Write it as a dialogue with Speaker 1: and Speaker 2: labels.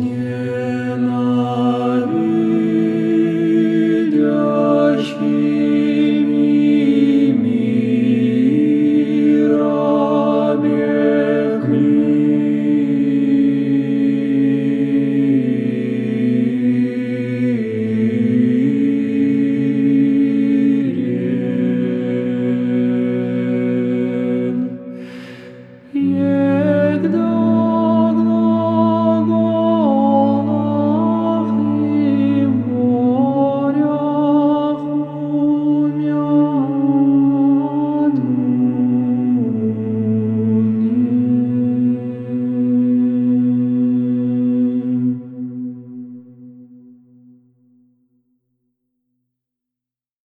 Speaker 1: nie